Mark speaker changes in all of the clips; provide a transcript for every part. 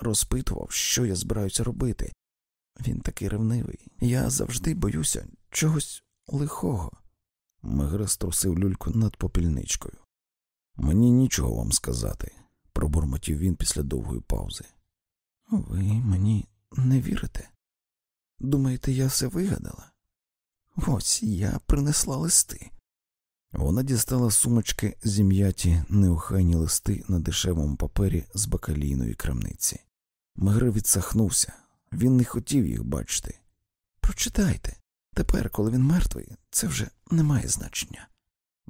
Speaker 1: розпитував, що я збираюся робити. Він такий ревнивий. Я завжди боюся чогось лихого.
Speaker 2: Мегре струсив люльку над попільничкою. Мені нічого вам сказати, пробурмотів він після довгої паузи.
Speaker 1: Ви мені не вірите? Думаєте, я все вигадала? Ось я принесла листи.
Speaker 2: Вона дістала сумочки зім'яті неохайні листи на дешевому папері з бакалійної крамниці. Мегре відсахнувся, він не хотів їх бачити.
Speaker 1: Прочитайте. Тепер, коли він мертвий, це вже не має значення.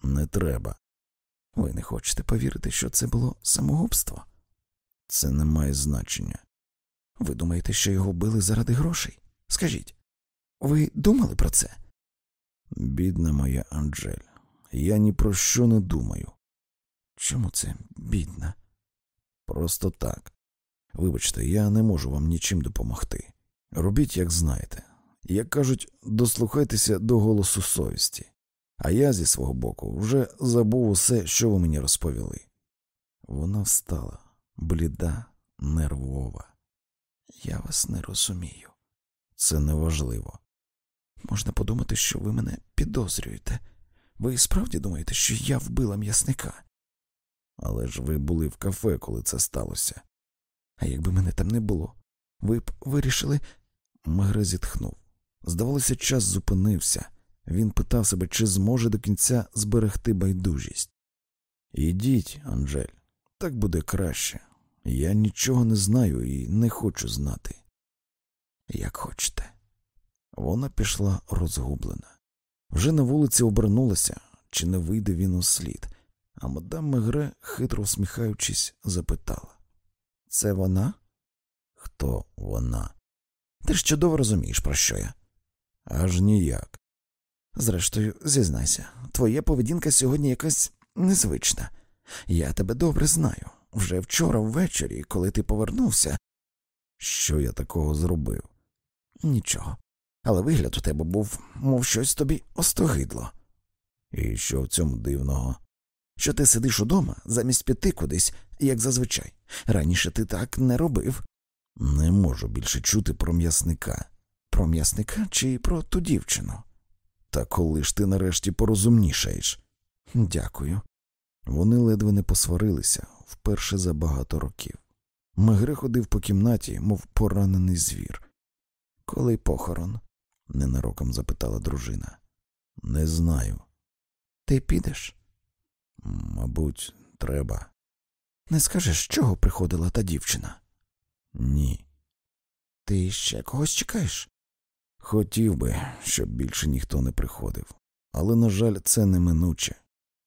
Speaker 2: Не треба.
Speaker 1: Ви не хочете повірити, що це було самогубство?
Speaker 2: Це не має значення.
Speaker 1: Ви думаєте, що його били заради грошей? Скажіть, ви думали про це?
Speaker 2: Бідна моя Анджель, я ні про що не думаю.
Speaker 1: Чому це бідна?
Speaker 2: Просто так. Вибачте, я не можу вам нічим допомогти. Робіть, як знаєте. Як кажуть, дослухайтеся до голосу совісті, а я зі свого боку вже забув усе, що ви мені розповіли. Вона встала, бліда, нервова.
Speaker 1: Я вас не розумію.
Speaker 2: Це неважливо.
Speaker 1: Можна подумати, що ви мене підозрюєте. Ви справді думаєте, що я вбила м'ясника?
Speaker 2: Але ж ви були в кафе, коли це сталося.
Speaker 1: А якби мене там не було, ви б вирішили.
Speaker 2: Мегре зітхнув. Здавалося, час зупинився. Він питав себе, чи зможе до кінця зберегти байдужість. Ідіть, Анжель, так буде краще. Я нічого не знаю і не хочу знати.
Speaker 1: Як хочете.
Speaker 2: Вона пішла розгублена. Вже на вулиці обернулася, чи не вийде він у слід, а мадам Мегре, хитро усміхаючись, запитала Це вона? Хто вона?
Speaker 1: Ти ж чудово розумієш, про що я.
Speaker 2: Аж ніяк.
Speaker 1: Зрештою, зізнайся, твоя поведінка сьогодні якась незвична. Я тебе добре знаю. Вже вчора ввечері, коли ти повернувся.
Speaker 2: Що я такого зробив?
Speaker 1: Нічого. Але вигляд у тебе був, мов щось тобі остогидло.
Speaker 2: І що в цьому дивного?
Speaker 1: Що ти сидиш удома замість піти кудись, як зазвичай. Раніше ти так не робив.
Speaker 2: Не можу більше чути про м'ясника.
Speaker 1: Про м'ясника чи про ту дівчину?
Speaker 2: Та коли ж ти нарешті порозумнішаєш?
Speaker 1: Дякую.
Speaker 2: Вони ледве не посварилися вперше за багато років. Мегре ходив по кімнаті, мов поранений звір.
Speaker 1: Коли похорон?
Speaker 2: ненароком запитала дружина. Не знаю.
Speaker 1: Ти підеш?
Speaker 2: Мабуть, треба.
Speaker 1: Не скажеш, з чого приходила та дівчина?
Speaker 2: Ні.
Speaker 1: Ти ще когось чекаєш?
Speaker 2: Хотів би, щоб більше ніхто не приходив, але, на жаль, це неминуче.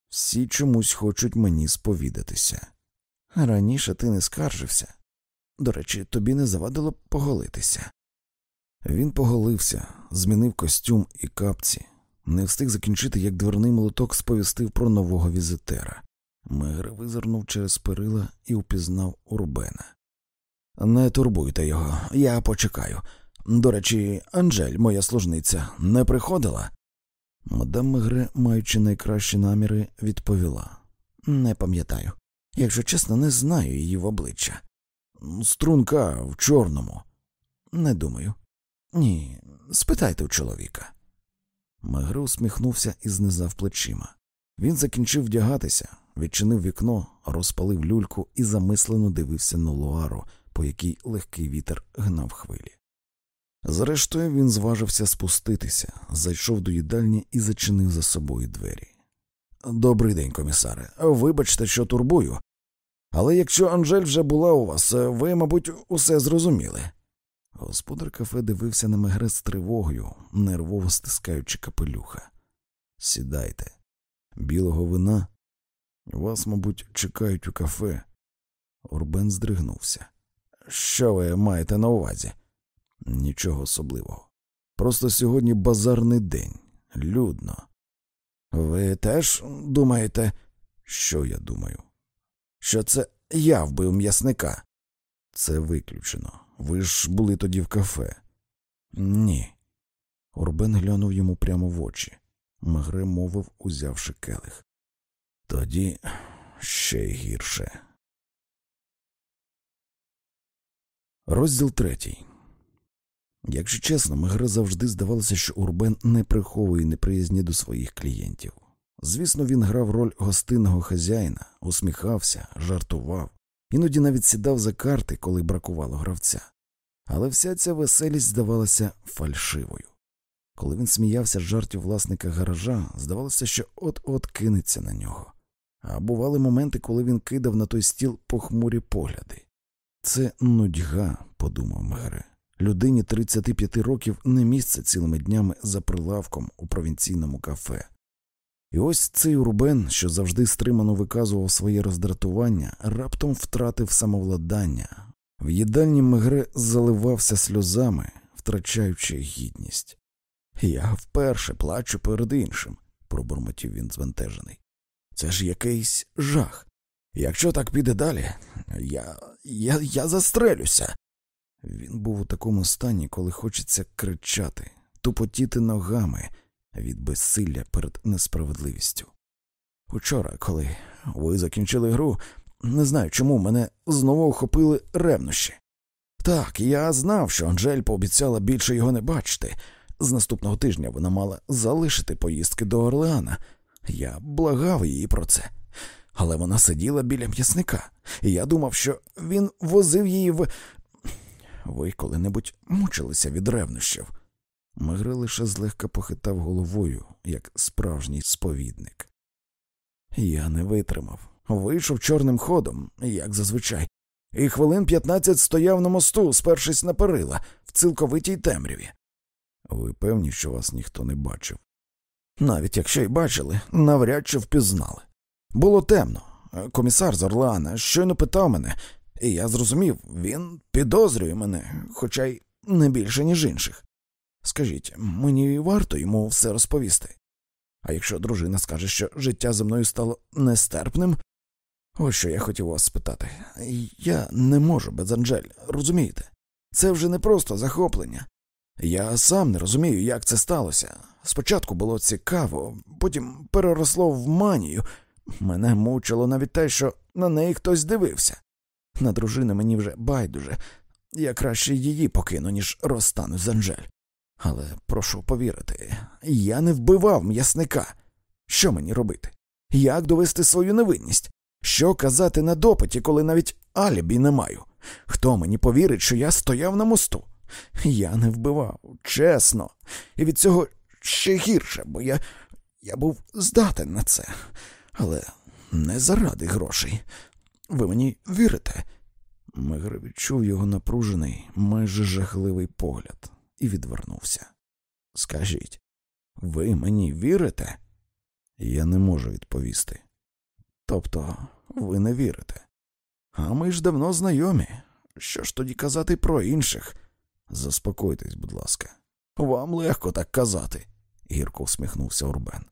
Speaker 2: Всі чомусь хочуть мені сповідатися.
Speaker 1: Раніше ти не скаржився. До речі, тобі не завадило б поголитися.
Speaker 2: Він поголився, змінив костюм і капці, не встиг закінчити, як дверний молоток сповістив про нового візитера. Мегре визирнув через перила і упізнав Урбена.
Speaker 1: Не турбуйте його, я почекаю. До речі, Анжель, моя служниця, не приходила?
Speaker 2: Мадам Мегре, маючи найкращі наміри, відповіла
Speaker 1: Не пам'ятаю. Якщо чесно, не знаю її в обличчя.
Speaker 2: Струнка в чорному.
Speaker 1: Не думаю. Ні, спитайте у чоловіка.
Speaker 2: Мегре усміхнувся і знизав плечима. Він закінчив вдягатися, відчинив вікно, розпалив люльку і замислено дивився на луару, по якій легкий вітер гнав хвилі. Зрештою, він зважився спуститися, зайшов до їдальні і зачинив за собою двері. Добрий день, комісаре. Вибачте, що турбую. Але якщо Анжель вже була у вас, ви, мабуть, усе зрозуміли. Господар кафе дивився на Мегре з тривогою, нервово стискаючи капелюха. Сідайте, білого вина. Вас, мабуть, чекають у кафе. Орбен здригнувся. Що ви маєте на увазі? Нічого особливого. Просто сьогодні базарний день, людно. Ви теж думаєте, що я думаю? Що це я вбив м'ясника? Це виключено. Ви ж були тоді в кафе. Ні. Орбен глянув йому прямо в очі. Мегре мовив, узявши келих. Тоді ще гірше. Розділ третій. Якщо чесно, Мегре завжди здавалося, що Урбен не приховує неприязні до своїх клієнтів. Звісно, він грав роль гостинного хазяїна, усміхався, жартував, іноді навіть сідав за карти, коли бракувало гравця. Але вся ця веселість здавалася фальшивою. Коли він сміявся з жартів власника гаража, здавалося, що от-от кинеться на нього. А бували моменти, коли він кидав на той стіл похмурі погляди. Це нудьга, подумав Мегре. Людині 35 років не місце цілими днями за прилавком у провінційному кафе. І ось цей Урбен, що завжди стримано виказував своє роздратування, раптом втратив самовладання. В їдальні Мегре заливався сльозами, втрачаючи гідність. Я вперше плачу перед іншим, пробурмотів він звентежений. Це ж якийсь жах. Якщо так піде далі, я я, я застрелюся. Він був у такому стані, коли хочеться кричати, тупотіти ногами від безсилля перед несправедливістю. Учора, коли ви закінчили гру, не знаю чому мене знову охопили ревнощі. Так, я знав, що Анжель пообіцяла більше його не бачити. З наступного тижня вона мала залишити поїздки до Орлеана. Я благав її про це. Але вона сиділа біля м'ясника, і я думав, що він возив її в. Ви коли-небудь мучилися від ревнощів. Мегре лише злегка похитав головою, як справжній сповідник. Я не витримав. Вийшов чорним ходом, як зазвичай, і хвилин п'ятнадцять стояв на мосту, спершись на перила, в цілковитій темряві. Ви певні, що вас ніхто не бачив? Навіть якщо й бачили, навряд чи впізнали. Було темно. Комісар з Орлеана щойно питав мене, і я зрозумів, він підозрює мене, хоча й не більше, ніж інших. Скажіть, мені варто йому все розповісти. А якщо дружина скаже, що життя зі мною стало нестерпним, ось що я хотів вас спитати. Я не можу без Анжель, розумієте? Це вже не просто захоплення. Я сам не розумію, як це сталося. Спочатку було цікаво, потім переросло в манію. Мене мучило навіть те, що на неї хтось дивився. На дружину мені вже байдуже, я краще її покину, ніж розстану з Анжель. Але прошу повірити, я не вбивав м'ясника. Що мені робити? Як довести свою невинність? Що казати на допиті, коли навіть алібі не маю? Хто мені повірить, що я стояв на мосту? Я не вбивав, чесно, і від цього ще гірше, бо я я був здатен на це, але не заради грошей. Ви мені вірите? Мегре відчув його напружений, майже жахливий погляд і відвернувся. Скажіть, ви мені вірите? Я не можу відповісти. Тобто, ви не вірите. А ми ж давно знайомі. Що ж тоді казати про інших? Заспокойтесь, будь ласка. Вам легко так казати, гірко усміхнувся Урбен.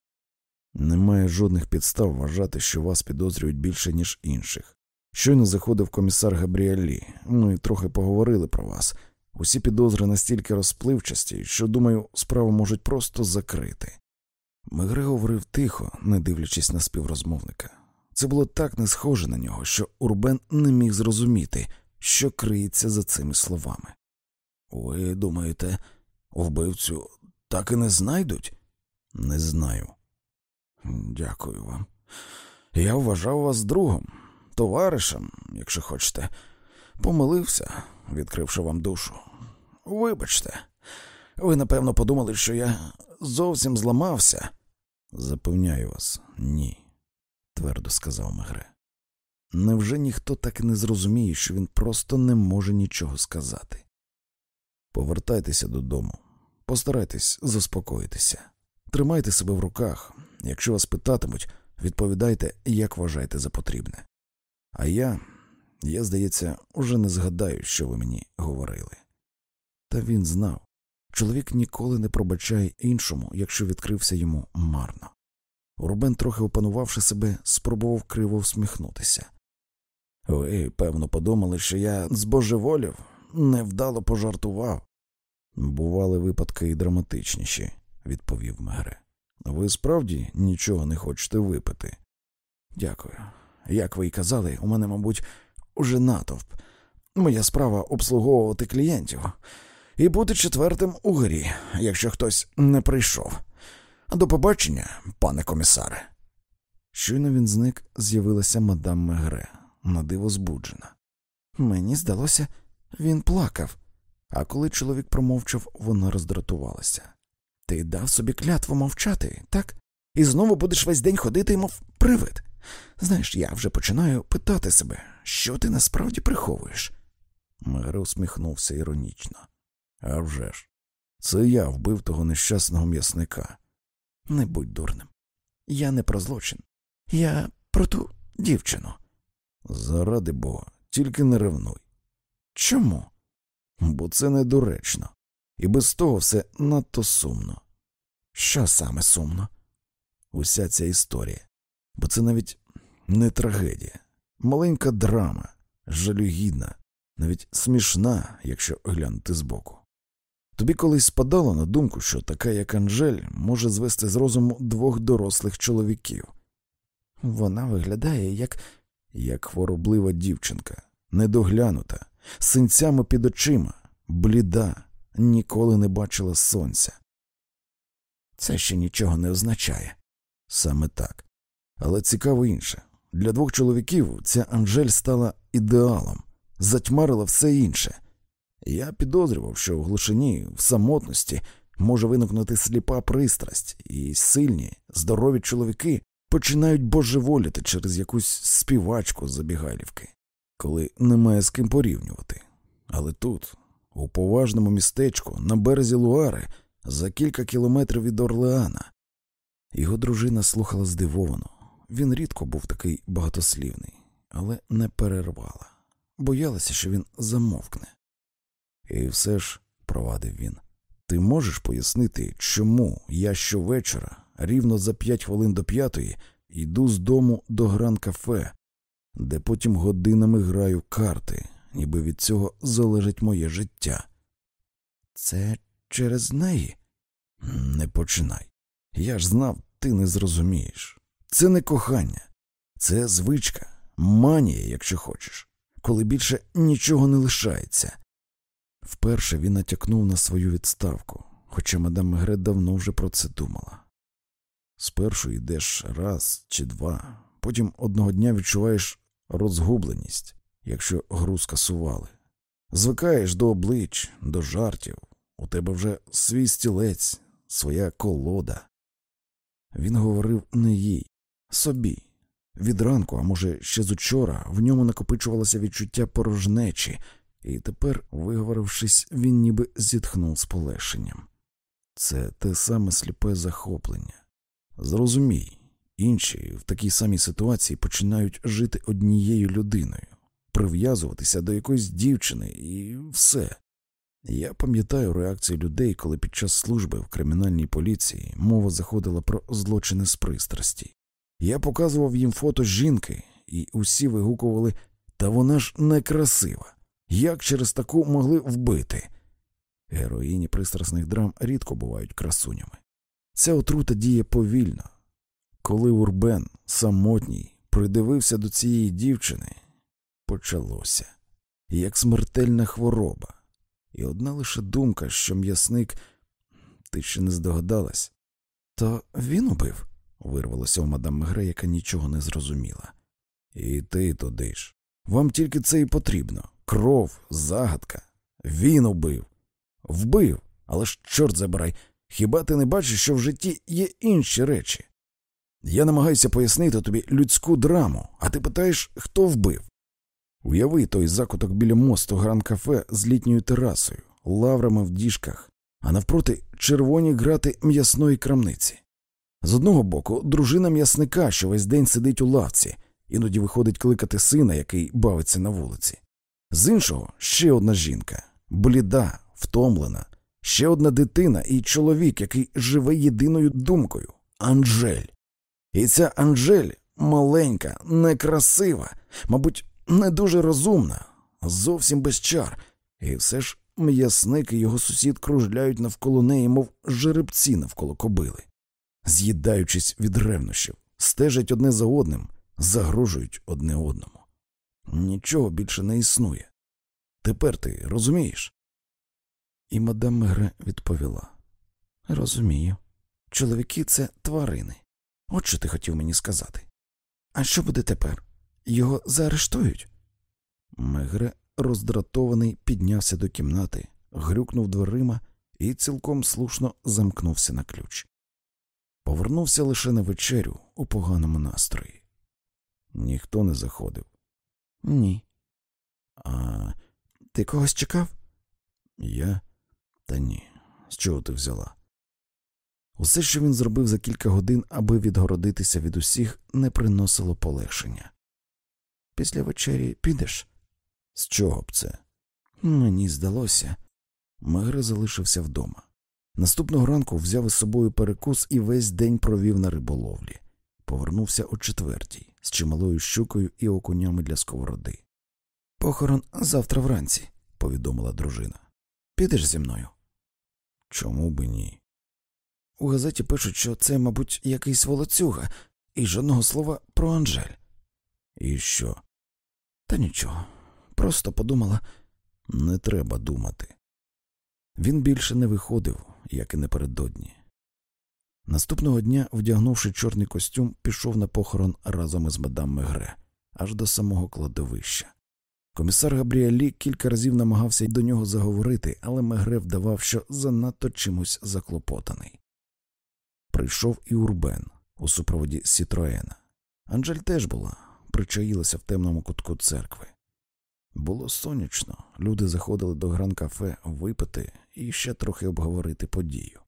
Speaker 2: Немає жодних підстав вважати, що вас підозрюють більше, ніж інших. Щойно заходив комісар Габріалі, ми трохи поговорили про вас. Усі підозри настільки розпливчасті, що, думаю, справу можуть просто закрити. Мегре говорив тихо, не дивлячись на співрозмовника. Це було так не схоже на нього, що Урбен не міг зрозуміти, що криється за цими словами. Ви думаєте, вбивцю так і не знайдуть? Не знаю. Дякую вам. Я вважав вас другом, товаришем, якщо хочете. Помилився, відкривши вам душу. Вибачте, ви напевно подумали, що я зовсім зламався. Запевняю вас, ні, твердо сказав Мегре. Невже ніхто так і не зрозуміє, що він просто не може нічого сказати? Повертайтеся додому, постарайтесь заспокоїтися, тримайте себе в руках. Якщо вас питатимуть, відповідайте, як вважаєте за потрібне. А я, я, здається, уже не згадаю, що ви мені говорили. Та він знав чоловік ніколи не пробачає іншому, якщо відкрився йому марно. Рубен, трохи опанувавши себе, спробував криво всміхнутися. Ви, певно, подумали, що я збожеволів, невдало пожартував. Бували випадки і драматичніші, відповів Мегре. Ви справді нічого не хочете випити? Дякую. Як ви й казали, у мене, мабуть, уже натовп.
Speaker 1: Моя справа обслуговувати клієнтів і бути четвертим у грі, якщо хтось не прийшов. До побачення, пане комісаре.
Speaker 2: Щойно він зник, з'явилася мадам Мегре, надиво збуджена. Мені здалося, він плакав, а коли чоловік промовчав, вона роздратувалася. Ти дав собі клятву мовчати, так? І знову будеш весь день ходити, мов привид. Знаєш, я вже починаю питати себе, що ти насправді приховуєш. Мегре усміхнувся іронічно. «А вже ж, це я вбив того нещасного м'ясника. Не будь дурним. Я не про злочин. Я про ту дівчину. Заради бога, тільки не ревнуй. Чому? Бо це недоречно, і без того все надто сумно. Що саме сумно? Уся ця історія, бо це навіть не трагедія, маленька драма, жалюгідна, навіть смішна, якщо глянути збоку. Тобі колись спадало на думку, що така, як Анжель, може звести з розуму двох дорослих чоловіків. Вона виглядає як як хвороблива дівчинка, недоглянута, з синцями під очима, бліда, ніколи не бачила сонця. Це ще нічого не означає. Саме так. Але цікаво інше для двох чоловіків ця Анжель стала ідеалом, затьмарила все інше. Я підозрював, що в глушині, в самотності може виникнути сліпа пристрасть, і сильні, здорові чоловіки починають божеволіти через якусь співачку з забігайлівки, коли немає з ким порівнювати. Але тут, у поважному містечку, на березі Луари, за кілька кілометрів від Орлеана, його дружина слухала здивовано. Він рідко був такий багатослівний, але не перервала, боялася, що він замовкне. І все ж, провадив він, ти можеш пояснити, чому я щовечора, рівно за п'ять хвилин до п'ятої, йду з дому до гран кафе, де потім годинами граю карти, ніби від цього залежить моє життя. Це через неї? Не починай. Я ж знав, ти не зрозумієш. Це не кохання, це звичка, манія, якщо хочеш, коли більше нічого не лишається. Вперше він натякнув на свою відставку, хоча мадам Мегре давно вже про це думала. Спершу йдеш раз чи два, потім одного дня відчуваєш розгубленість, якщо гру скасували. Звикаєш до облич, до жартів, у тебе вже свій стілець, своя колода. Він говорив не їй, собі. Від ранку, а може, ще з учора, в ньому накопичувалося відчуття порожнечі, і тепер, виговорившись, він ніби зітхнув з полегшенням. Це те саме сліпе захоплення. Зрозумій, інші в такій самій ситуації починають жити однією людиною, прив'язуватися до якоїсь дівчини і все. Я пам'ятаю реакцію людей, коли під час служби в кримінальній поліції мова заходила про злочини з пристрасті. Я показував їм фото жінки, і усі вигукували Та вона ж некрасива. Як через таку могли вбити? Героїні пристрасних драм рідко бувають красунями. Ця отрута діє повільно. Коли Урбен, самотній, придивився до цієї дівчини, почалося як смертельна хвороба, і одна лише думка, що м'ясник, ти ще не здогадалась, то він убив, вирвалося у мадам Мегре, яка нічого не зрозуміла. І ти туди ж. Вам тільки це і потрібно кров, загадка. Він убив. Вбив, але ж, чорт забирай, хіба ти не бачиш, що в житті є інші речі? Я намагаюся пояснити тобі людську драму, а ти питаєш, хто вбив. Уяви той закуток біля мосту гран кафе з літньою терасою, лаврами в діжках, а навпроти червоні грати м'ясної крамниці. З одного боку, дружина м'ясника, що весь день сидить у лавці, іноді виходить кликати сина, який бавиться на вулиці. З іншого ще одна жінка, бліда, втомлена, ще одна дитина і чоловік, який живе єдиною думкою Анжель. І ця Анжель маленька, некрасива, мабуть, не дуже розумна, зовсім без чар, і все ж м'ясник і його сусід кружляють навколо неї, мов жеребці навколо кобили, з'їдаючись від ревнощів, стежать одне за одним, загрожують одне одному. Нічого більше не існує. Тепер ти розумієш?
Speaker 1: І мадам Мегре відповіла Розумію. Чоловіки це тварини. От що ти хотів мені сказати. А що буде тепер? Його заарештують?
Speaker 2: Мегре, роздратований, піднявся до кімнати, грюкнув дверима і цілком слушно замкнувся на ключ. Повернувся лише на вечерю у поганому настрої. Ніхто не заходив.
Speaker 1: Ні.
Speaker 2: А
Speaker 1: ти когось чекав?
Speaker 2: Я? Та ні. З чого ти взяла? Усе, що він зробив за кілька годин, аби відгородитися від усіх, не приносило полегшення.
Speaker 1: Після вечері підеш?
Speaker 2: З чого б це?
Speaker 1: Мені здалося.
Speaker 2: Мегре залишився вдома. Наступного ранку взяв із собою перекус і весь день провів на риболовлі. Повернувся о четвертій з чималою щукою і окунями для сковороди.
Speaker 1: Похорон завтра вранці, повідомила дружина. Підеш зі мною?
Speaker 2: Чому би ні?
Speaker 1: У газеті пишуть, що це, мабуть, якийсь волоцюга, і жодного слова про Анжель.
Speaker 2: І що?
Speaker 1: Та нічого. Просто подумала
Speaker 2: не треба думати. Він більше не виходив, як і напередодні. Наступного дня, вдягнувши чорний костюм, пішов на похорон разом із мадам Мегре, аж до самого кладовища. Комісар Габріалі кілька разів намагався до нього заговорити, але Мегре вдавав, що занадто чимось заклопотаний. Прийшов і Урбен у супроводі Сітроена. Анжель теж була, причаїлася в темному кутку церкви. Було сонячно, люди заходили до гран-кафе випити і ще трохи обговорити подію.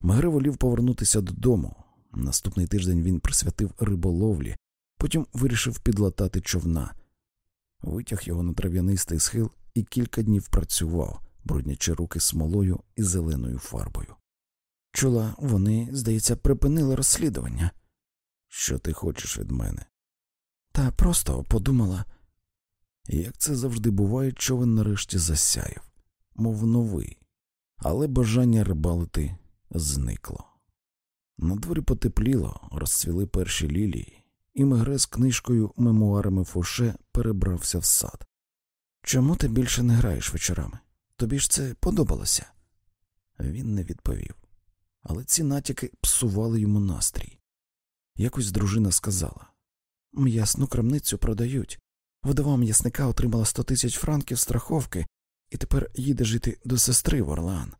Speaker 2: Мегре волів повернутися додому. Наступний тиждень він присвятив риболовлі, потім вирішив підлатати човна, витяг його на трав'янистий схил і кілька днів працював, бруднячи руки смолою і зеленою фарбою.
Speaker 1: Чула, вони, здається, припинили розслідування.
Speaker 2: Що ти хочеш від мене?
Speaker 1: Та просто подумала.
Speaker 2: Як це завжди буває, човен нарешті засяяв, мов новий, але бажання рибалити зникло. На дворі потепліло, розцвіли перші лілії, і Мегре з книжкою мемуарами Фоше перебрався в сад.
Speaker 1: Чому ти більше не граєш вечорами? Тобі ж це подобалося?
Speaker 2: Він не відповів, але ці натяки псували йому настрій. Якось дружина сказала
Speaker 1: М'ясну крамницю продають. Вдова м'ясника отримала сто тисяч франків страховки і тепер їде жити до сестри в Орлеан.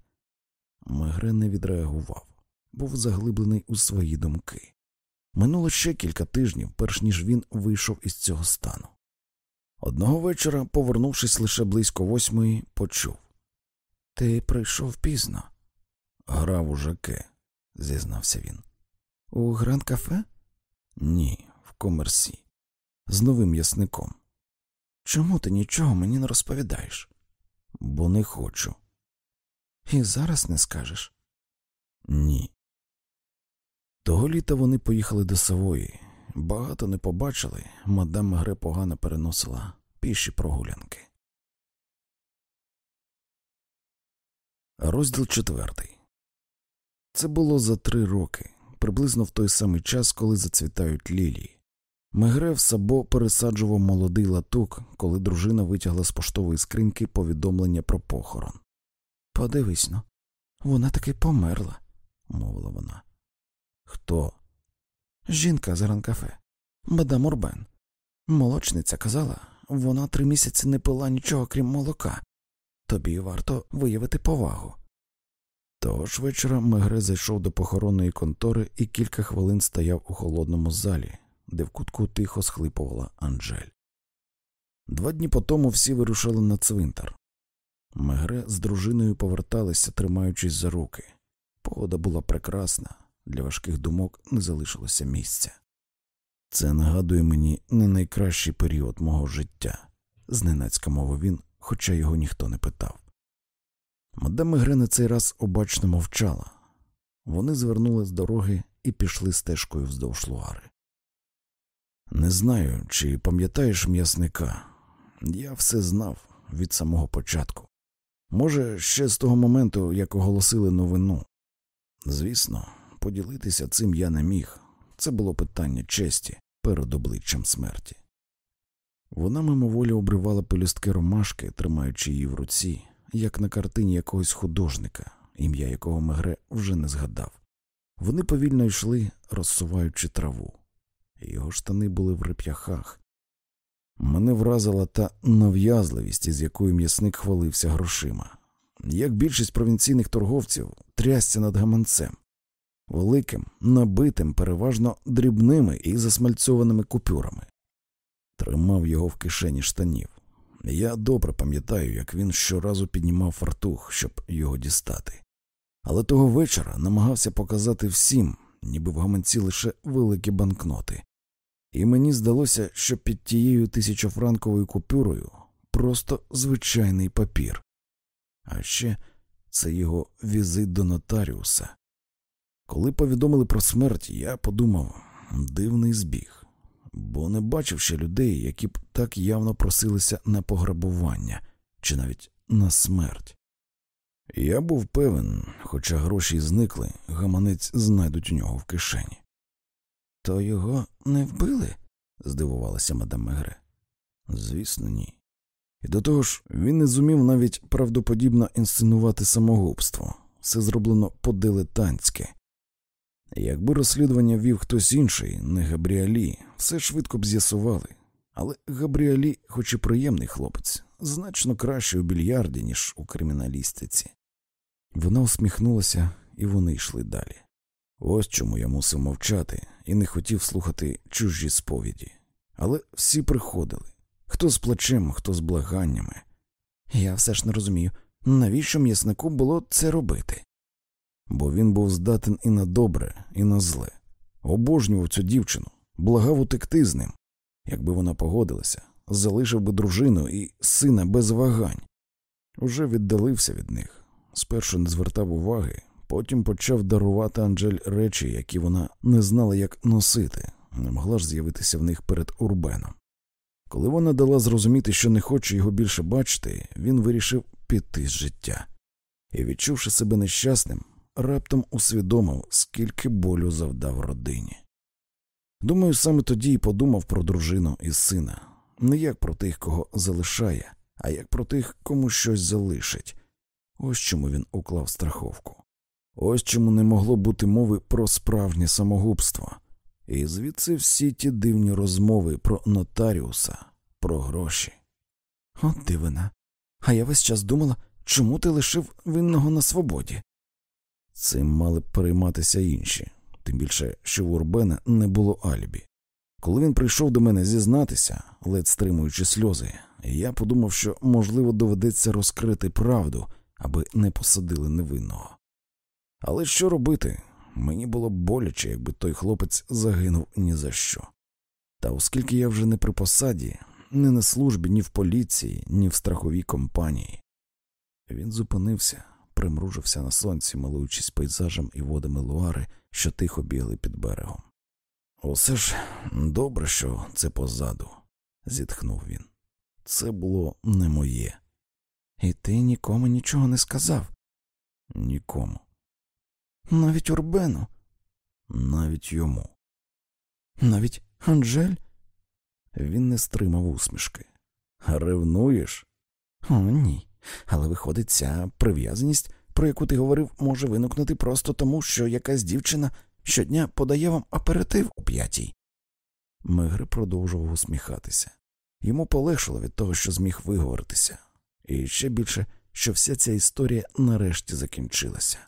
Speaker 2: Мегре не відреагував, був заглиблений у свої думки. Минуло ще кілька тижнів, перш ніж він вийшов із цього стану. Одного вечора, повернувшись лише близько восьмої, почув
Speaker 1: Ти прийшов пізно.
Speaker 2: Грав у жаке, зізнався він.
Speaker 1: У гранд кафе?
Speaker 2: Ні, в комерсі, з новим м'ясником.
Speaker 1: Чому ти нічого мені не розповідаєш?
Speaker 2: Бо не хочу.
Speaker 1: І зараз не скажеш?
Speaker 2: Ні. Того літа вони поїхали до Савої. Багато не побачили, мадам Гре погано переносила піші прогулянки. Розділ четвертий. Це було за три роки, приблизно в той самий час, коли зацвітають лілії. Мегре в сабо пересаджував молодий латук, коли дружина витягла з поштової скриньки повідомлення про похорон.
Speaker 1: Подивись но, вона таки померла,
Speaker 2: мовила вона. Хто?
Speaker 1: Жінка з ранкафе, мадам Урбен. Молочниця казала, вона три місяці не пила нічого крім молока. Тобі варто виявити повагу.
Speaker 2: Того ж вечора Мегре зайшов до похоронної контори і кілька хвилин стояв у холодному залі, де в кутку тихо схлипувала Анжель. Два дні по тому всі вирушили на цвинтар. Мегре з дружиною поверталися, тримаючись за руки. Погода була прекрасна, для важких думок не залишилося місця. Це нагадує мені не найкращий період мого життя, зненацька мовив він, хоча його ніхто не питав. Мадам Мегре на цей раз обачно мовчала. Вони звернули з дороги і пішли стежкою вздовж луари. Не знаю, чи пам'ятаєш м'ясника. Я все знав від самого початку. Може, ще з того моменту, як оголосили новину. Звісно, поділитися цим я не міг. Це було питання честі перед обличчям смерті. Вона мимоволі обривала пелюстки ромашки, тримаючи її в руці, як на картині якогось художника, ім'я якого Мегре вже не згадав. Вони повільно йшли, розсуваючи траву. Його штани були в реп'яхах. Мене вразила та нав'язливість, із якою м'ясник хвалився грошима. Як більшість провінційних торговців трясся над гаманцем, великим, набитим, переважно дрібними і засмальцьованими купюрами. Тримав його в кишені штанів. Я добре пам'ятаю, як він щоразу піднімав фартух, щоб його дістати. Але того вечора намагався показати всім, ніби в гаманці лише великі банкноти, і мені здалося, що під тією тисячофранковою купюрою просто звичайний папір. А ще це його візит до нотаріуса. Коли повідомили про смерть, я подумав дивний збіг, бо не бачив ще людей, які б так явно просилися на пограбування чи навіть на смерть. Я був певен, хоча гроші зникли, гаманець знайдуть у нього в кишені. То його не вбили? здивувалася мадам Мегре. Звісно, ні. І до того ж, він не зумів навіть правдоподібно інсценувати самогубство, все зроблено по-дилетантськи. Якби розслідування вів хтось інший, не Габріалі, все швидко б з'ясували. Але Габріалі, хоч і приємний хлопець, значно краще у більярді, ніж у криміналістиці. Вона усміхнулася, і вони йшли далі. Ось чому я мусив мовчати і не хотів слухати чужі сповіді. Але всі приходили хто з плачем, хто з благаннями. Я все ж не розумію, навіщо м'яснику було це робити? Бо він був здатен і на добре, і на зле. Обожнював цю дівчину, благав утекти з ним. Якби вона погодилася, залишив би дружину і сина без вагань. Уже віддалився від них. Спершу не звертав уваги, потім почав дарувати Анджель речі, які вона не знала, як носити, не могла ж з'явитися в них перед Урбеном. Коли вона дала зрозуміти, що не хоче його більше бачити, він вирішив піти з життя і, відчувши себе нещасним, раптом усвідомив, скільки болю завдав родині. Думаю, саме тоді й подумав про дружину і сина, не як про тих, кого залишає, а як про тих, кому щось залишить. Ось чому він уклав страховку. Ось чому не могло бути мови про справжнє самогубство. І звідси всі ті дивні розмови про нотаріуса, про гроші. От дивина. А я весь час думала, чому ти лишив винного на свободі? Цим мали б перейматися інші, тим більше, що в Урбена не було алібі. Коли він прийшов до мене зізнатися, ледь стримуючи сльози, я подумав, що, можливо, доведеться розкрити правду, аби не посадили невинного. Але що робити? Мені було боляче, якби той хлопець загинув ні за що. Та оскільки я вже не при посаді, не на службі ні в поліції, ні в страховій компанії, він зупинився, примружився на сонці, милуючись пейзажем і водами луари, що тихо бігли під берегом. Усе ж добре, що це позаду, зітхнув він. Це було не моє. І ти нікому нічого не сказав? Нікому. Навіть Урбену, навіть йому. Навіть Анжель? Він не стримав усмішки. Ревнуєш? О, ні. Але виходить, ця прив'язаність, про яку ти говорив, може виникнути просто тому, що якась дівчина щодня подає вам аперитив у п'ятій. Мегре продовжував усміхатися. Йому полегшило від того, що зміг виговоритися, і ще більше, що вся ця історія нарешті закінчилася.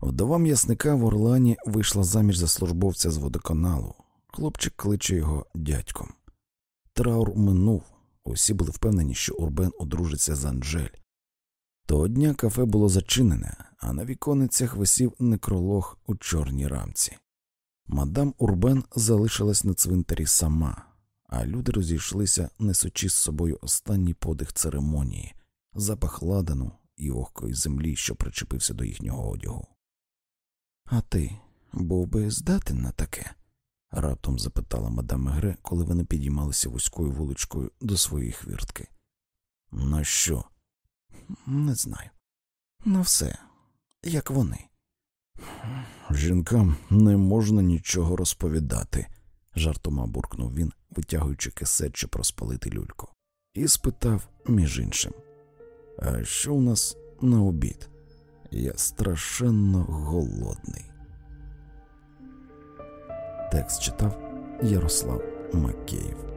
Speaker 2: Вдова м'ясника в Орлані вийшла заміж за службовця з водоканалу. Хлопчик кличе його дядьком. Траур минув, усі були впевнені, що Урбен одружиться з Анжель. Того дня кафе було зачинене, а на віконницях висів некролог у чорній рамці. Мадам Урбен залишилась на цвинтарі сама, а люди розійшлися, несучи з собою останній подих церемонії, запах ладану і вогкої землі, що причепився до їхнього одягу. А ти був би здатен на таке? раптом запитала мадам Мегре, коли вони підіймалися вузькою вуличкою до своєї хвіртки. На що? Не знаю. На все, як вони. Жінкам не можна нічого розповідати, жартома буркнув він, витягуючи кисет, щоб розпалити люльку, і спитав, між іншим: А що у нас на обід? Я страшенно голодний. Текст читав Ярослав Макеїв.